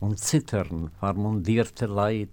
und Zittern vermundierte Leib.